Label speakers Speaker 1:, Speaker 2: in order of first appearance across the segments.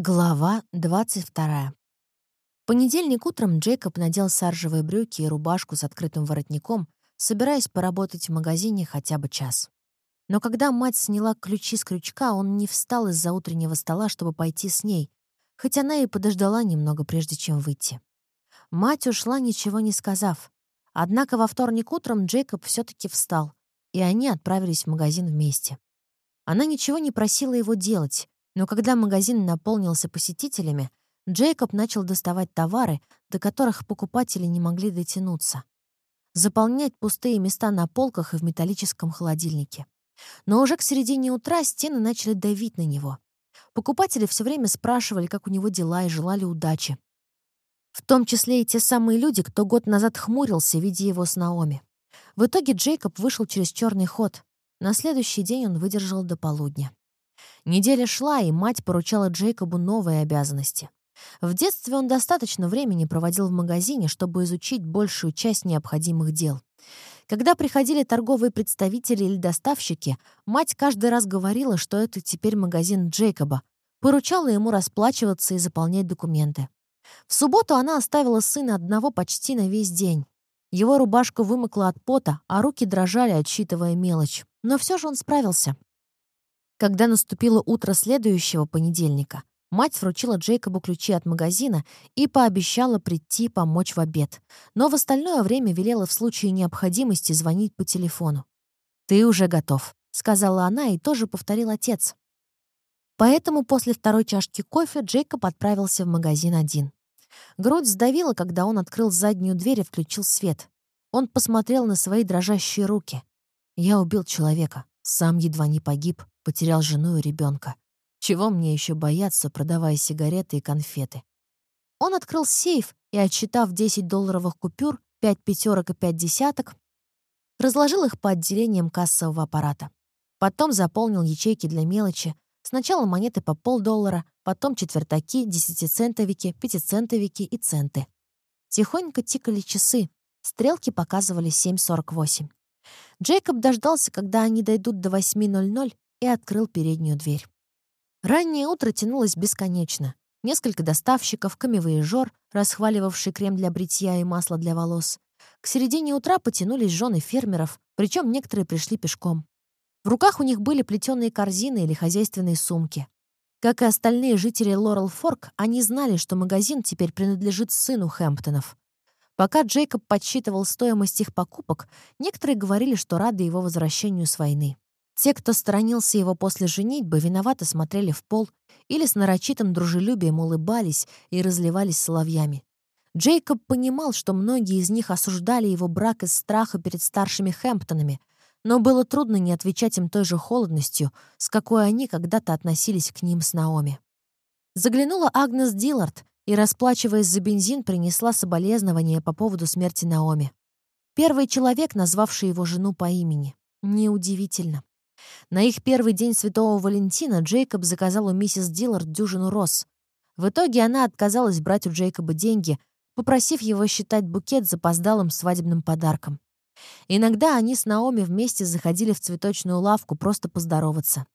Speaker 1: Глава 22. В понедельник утром Джейкоб надел саржевые брюки и рубашку с открытым воротником, собираясь поработать в магазине хотя бы час. Но когда мать сняла ключи с крючка, он не встал из-за утреннего стола, чтобы пойти с ней, хоть она и подождала немного, прежде чем выйти. Мать ушла, ничего не сказав. Однако во вторник утром Джейкоб все таки встал, и они отправились в магазин вместе. Она ничего не просила его делать, но когда магазин наполнился посетителями, Джейкоб начал доставать товары, до которых покупатели не могли дотянуться. Заполнять пустые места на полках и в металлическом холодильнике. Но уже к середине утра стены начали давить на него. Покупатели все время спрашивали, как у него дела, и желали удачи. В том числе и те самые люди, кто год назад хмурился, видя его с Наоми. В итоге Джейкоб вышел через черный ход. На следующий день он выдержал до полудня. Неделя шла, и мать поручала Джейкобу новые обязанности. В детстве он достаточно времени проводил в магазине, чтобы изучить большую часть необходимых дел. Когда приходили торговые представители или доставщики, мать каждый раз говорила, что это теперь магазин Джейкоба, поручала ему расплачиваться и заполнять документы. В субботу она оставила сына одного почти на весь день. Его рубашка вымокла от пота, а руки дрожали, отсчитывая мелочь. Но все же он справился. Когда наступило утро следующего понедельника, мать вручила Джейкобу ключи от магазина и пообещала прийти помочь в обед, но в остальное время велела в случае необходимости звонить по телефону. «Ты уже готов», — сказала она и тоже повторил отец. Поэтому после второй чашки кофе Джейкоб отправился в магазин один. Грудь сдавила, когда он открыл заднюю дверь и включил свет. Он посмотрел на свои дрожащие руки. «Я убил человека, сам едва не погиб, потерял жену и ребенка. Чего мне еще бояться, продавая сигареты и конфеты? Он открыл сейф и, отсчитав 10 долларовых купюр, 5 пятерок и 5 десяток, разложил их по отделениям кассового аппарата. Потом заполнил ячейки для мелочи. Сначала монеты по полдоллара, потом четвертаки, десятицентовики, пятицентовики и центы. Тихонько тикали часы. Стрелки показывали 7.48. Джейкоб дождался, когда они дойдут до 8.00, и открыл переднюю дверь. Раннее утро тянулось бесконечно. Несколько доставщиков, камевоежор, расхваливавший крем для бритья и масло для волос. К середине утра потянулись жены фермеров, причем некоторые пришли пешком. В руках у них были плетеные корзины или хозяйственные сумки. Как и остальные жители Лорел Форк, они знали, что магазин теперь принадлежит сыну Хэмптонов. Пока Джейкоб подсчитывал стоимость их покупок, некоторые говорили, что рады его возвращению с войны. Те, кто сторонился его после женитьбы, виновато смотрели в пол или с нарочитым дружелюбием улыбались и разливались соловьями. Джейкоб понимал, что многие из них осуждали его брак из страха перед старшими Хэмптонами, но было трудно не отвечать им той же холодностью, с какой они когда-то относились к ним с Наоми. Заглянула Агнес Диллард и, расплачиваясь за бензин, принесла соболезнования по поводу смерти Наоми. Первый человек, назвавший его жену по имени. Неудивительно. На их первый день Святого Валентина Джейкоб заказал у миссис Диллард дюжину роз. В итоге она отказалась брать у Джейкоба деньги, попросив его считать букет запоздалым свадебным подарком. Иногда они с Наоми вместе заходили в цветочную лавку просто поздороваться.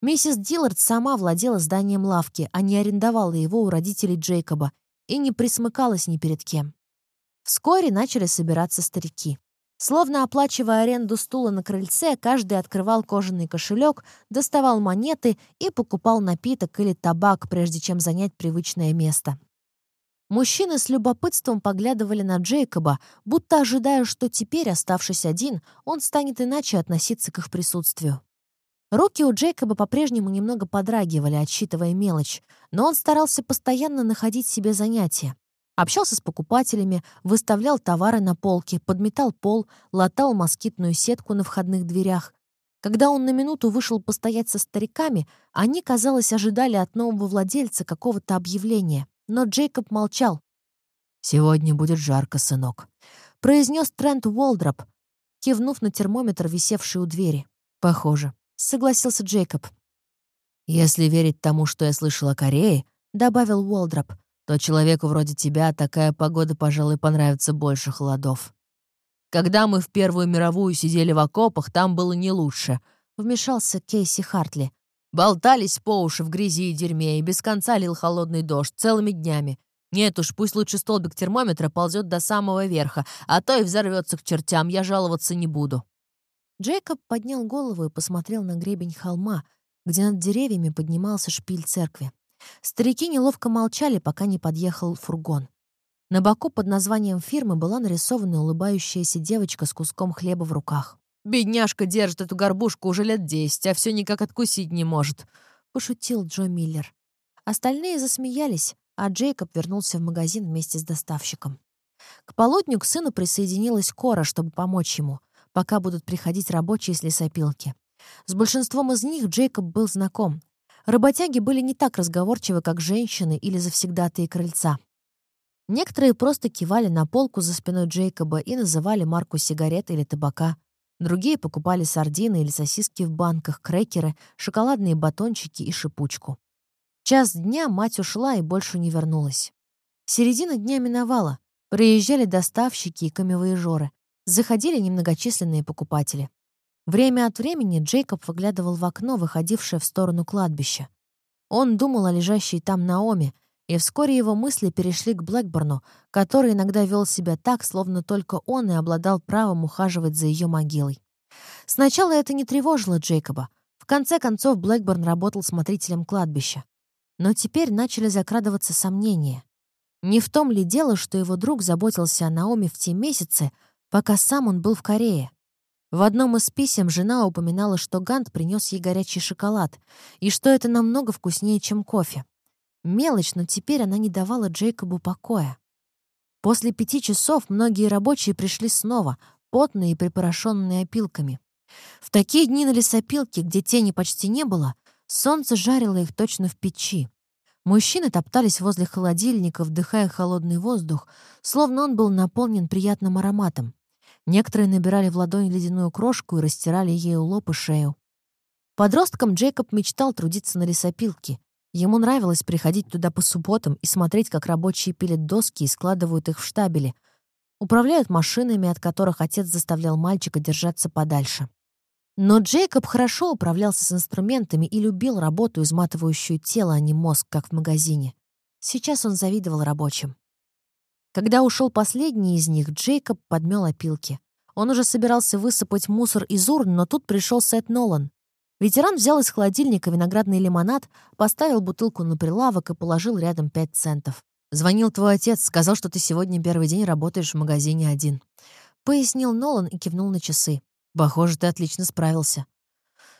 Speaker 1: Миссис Диллард сама владела зданием лавки, а не арендовала его у родителей Джейкоба и не присмыкалась ни перед кем. Вскоре начали собираться старики. Словно оплачивая аренду стула на крыльце, каждый открывал кожаный кошелек, доставал монеты и покупал напиток или табак, прежде чем занять привычное место. Мужчины с любопытством поглядывали на Джейкоба, будто ожидая, что теперь, оставшись один, он станет иначе относиться к их присутствию. Руки у Джейкоба по-прежнему немного подрагивали, отсчитывая мелочь, но он старался постоянно находить себе занятия. Общался с покупателями, выставлял товары на полке, подметал пол, латал москитную сетку на входных дверях. Когда он на минуту вышел постоять со стариками, они, казалось, ожидали от нового владельца какого-то объявления. Но Джейкоб молчал. «Сегодня будет жарко, сынок», — произнес Трент Уолдроп, кивнув на термометр, висевший у двери. «Похоже», — согласился Джейкоб. «Если верить тому, что я слышал о Корее», — добавил Уолдроп, то человеку вроде тебя такая погода, пожалуй, понравится больше холодов. Когда мы в Первую мировую сидели в окопах, там было не лучше», — вмешался Кейси Хартли.
Speaker 2: Болтались по уши в грязи и дерьме, и без конца лил холодный дождь, целыми днями. Нет уж, пусть лучше столбик термометра ползет до самого верха, а то и взорвется к чертям, я жаловаться не буду.
Speaker 1: Джейкоб поднял голову и посмотрел на гребень холма, где над деревьями поднимался шпиль церкви. Старики неловко молчали, пока не подъехал фургон. На боку под названием фирмы была нарисована улыбающаяся девочка с куском хлеба в руках.
Speaker 2: «Бедняжка держит эту горбушку уже лет десять, а все никак откусить не может», —
Speaker 1: пошутил Джо Миллер. Остальные засмеялись, а Джейкоб вернулся в магазин вместе с доставщиком. К полудню к сыну присоединилась Кора, чтобы помочь ему, пока будут приходить рабочие с лесопилки. С большинством из них Джейкоб был знаком. Работяги были не так разговорчивы, как женщины или завсегдатые крыльца. Некоторые просто кивали на полку за спиной Джейкоба и называли марку сигарет или табака. Другие покупали сардины или сосиски в банках, крекеры, шоколадные батончики и шипучку. Час дня мать ушла и больше не вернулась. Середина дня миновала. Приезжали доставщики и камевоежоры. Заходили немногочисленные покупатели. Время от времени Джейкоб выглядывал в окно, выходившее в сторону кладбища. Он думал о лежащей там Наоми, и вскоре его мысли перешли к Блэкборну, который иногда вел себя так, словно только он и обладал правом ухаживать за ее могилой. Сначала это не тревожило Джейкоба. В конце концов, Блэкборн работал смотрителем кладбища. Но теперь начали закрадываться сомнения. Не в том ли дело, что его друг заботился о Наоми в те месяцы, пока сам он был в Корее? В одном из писем жена упоминала, что Гант принес ей горячий шоколад, и что это намного вкуснее, чем кофе. Мелочь, но теперь она не давала Джейкобу покоя. После пяти часов многие рабочие пришли снова, потные и припорошенные опилками. В такие дни на лесопилке, где тени почти не было, солнце жарило их точно в печи. Мужчины топтались возле холодильника, вдыхая холодный воздух, словно он был наполнен приятным ароматом. Некоторые набирали в ладонь ледяную крошку и растирали ею лоб и шею. Подростком Джейкоб мечтал трудиться на лесопилке, Ему нравилось приходить туда по субботам и смотреть, как рабочие пилят доски и складывают их в штабели. Управляют машинами, от которых отец заставлял мальчика держаться подальше. Но Джейкоб хорошо управлялся с инструментами и любил работу, изматывающую тело, а не мозг, как в магазине. Сейчас он завидовал рабочим. Когда ушел последний из них, Джейкоб подмел опилки. Он уже собирался высыпать мусор из урн, но тут пришел Сет Нолан. Ветеран взял из холодильника виноградный лимонад, поставил бутылку на прилавок и положил рядом пять центов. «Звонил твой отец, сказал, что ты сегодня первый день работаешь в магазине один». Пояснил Нолан и кивнул на часы. «Похоже, ты отлично справился».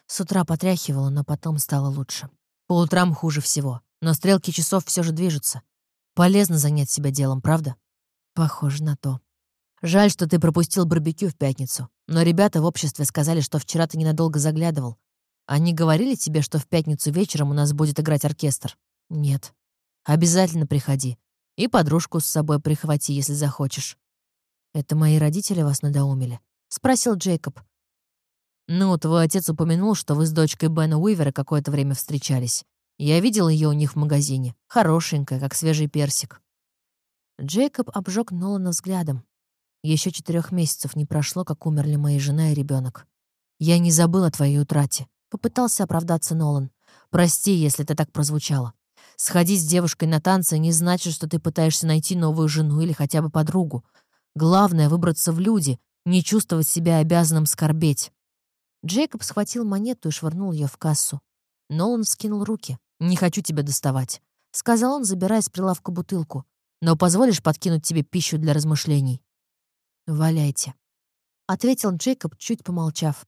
Speaker 1: С утра потряхивало, но потом стало лучше. По утрам хуже всего, но стрелки часов все же движутся. Полезно занять себя делом, правда? Похоже на то. Жаль, что ты пропустил барбекю в пятницу. Но ребята в обществе сказали, что вчера ты ненадолго заглядывал. Они говорили тебе, что в пятницу вечером у нас будет играть оркестр? Нет. Обязательно приходи. И подружку с собой прихвати, если захочешь. Это мои родители вас надоумили? Спросил Джейкоб. Ну, твой отец упомянул, что вы с дочкой Бена Уивера какое-то время встречались. Я видел ее у них в магазине. Хорошенькая, как свежий персик. Джейкоб обжег Нолана взглядом. Еще четырех месяцев не прошло, как умерли моя жена и ребенок. Я не забыл о твоей утрате. Попытался оправдаться Нолан. «Прости, если это так прозвучало. Сходить с девушкой на танцы не значит, что ты пытаешься найти новую жену или хотя бы подругу. Главное — выбраться в люди, не чувствовать себя обязанным скорбеть». Джейкоб схватил монету и швырнул ее в кассу. Нолан скинул руки. «Не хочу тебя доставать», — сказал он, забирая с прилавка бутылку. «Но позволишь подкинуть тебе пищу для размышлений?» «Валяйте», — ответил Джейкоб, чуть помолчав.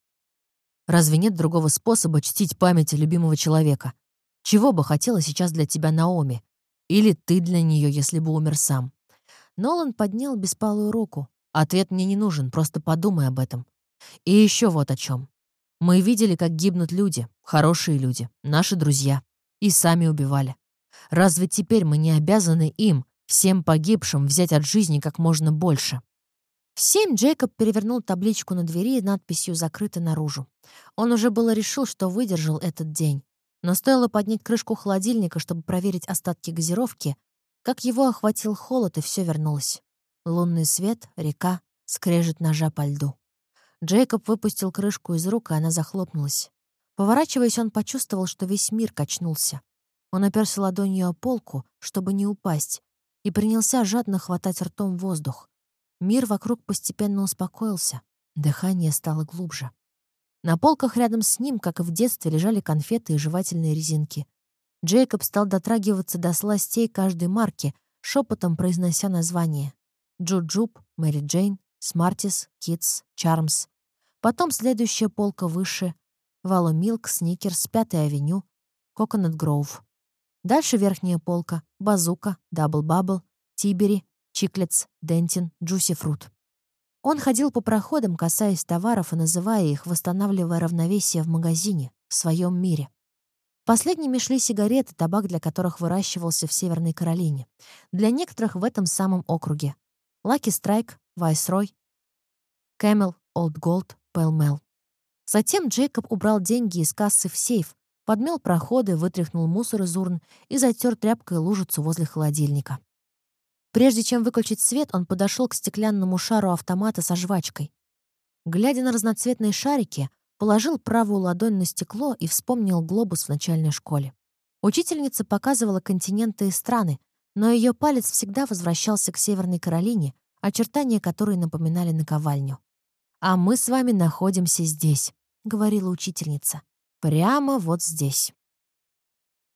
Speaker 1: Разве нет другого способа чтить память любимого человека? Чего бы хотела сейчас для тебя Наоми? Или ты для нее, если бы умер сам? Нолан поднял беспалую руку. Ответ мне не нужен, просто подумай об этом. И еще вот о чем. Мы видели, как гибнут люди, хорошие люди, наши друзья. И сами убивали. Разве теперь мы не обязаны им, всем погибшим, взять от жизни как можно больше? В семь Джейкоб перевернул табличку на двери надписью «Закрыто наружу». Он уже было решил, что выдержал этот день. Но стоило поднять крышку холодильника, чтобы проверить остатки газировки, как его охватил холод, и все вернулось. Лунный свет, река, скрежет ножа по льду. Джейкоб выпустил крышку из рук, и она захлопнулась. Поворачиваясь, он почувствовал, что весь мир качнулся. Он оперся ладонью о полку, чтобы не упасть, и принялся жадно хватать ртом воздух. Мир вокруг постепенно успокоился, дыхание стало глубже. На полках рядом с ним, как и в детстве, лежали конфеты и жевательные резинки. Джейкоб стал дотрагиваться до сластей каждой марки, шепотом произнося название. Jujube, Mary Jane, Smarties, Kits, Charms. Потом следующая полка выше — Valomilk, Snickers, Пятая авеню, Coconut Grove. Дальше верхняя полка — Bazooka, Dubble Bubble, Teaberry, Chiclets, Dentyne, Juicy Fruit. Он ходил по проходам, касаясь товаров и называя их, восстанавливая равновесие в магазине, в своем мире. Последними шли сигареты, табак для которых выращивался в Северной Каролине. Для некоторых в этом самом округе. Lucky Strike, Viceroy, Camel, Old Gold, Pall Mall. Затем Джейкоб убрал деньги из кассы в сейф, подмел проходы, вытряхнул мусор из урн и затер тряпкой лужицу возле холодильника. Прежде чем выключить свет, он подошел к стеклянному шару автомата со жвачкой. Глядя на разноцветные шарики, положил правую ладонь на стекло и вспомнил глобус в начальной школе. Учительница показывала континенты и страны, но ее палец всегда возвращался к Северной Каролине, очертания которой напоминали наковальню. «А мы с вами находимся здесь», — говорила учительница. «Прямо вот здесь».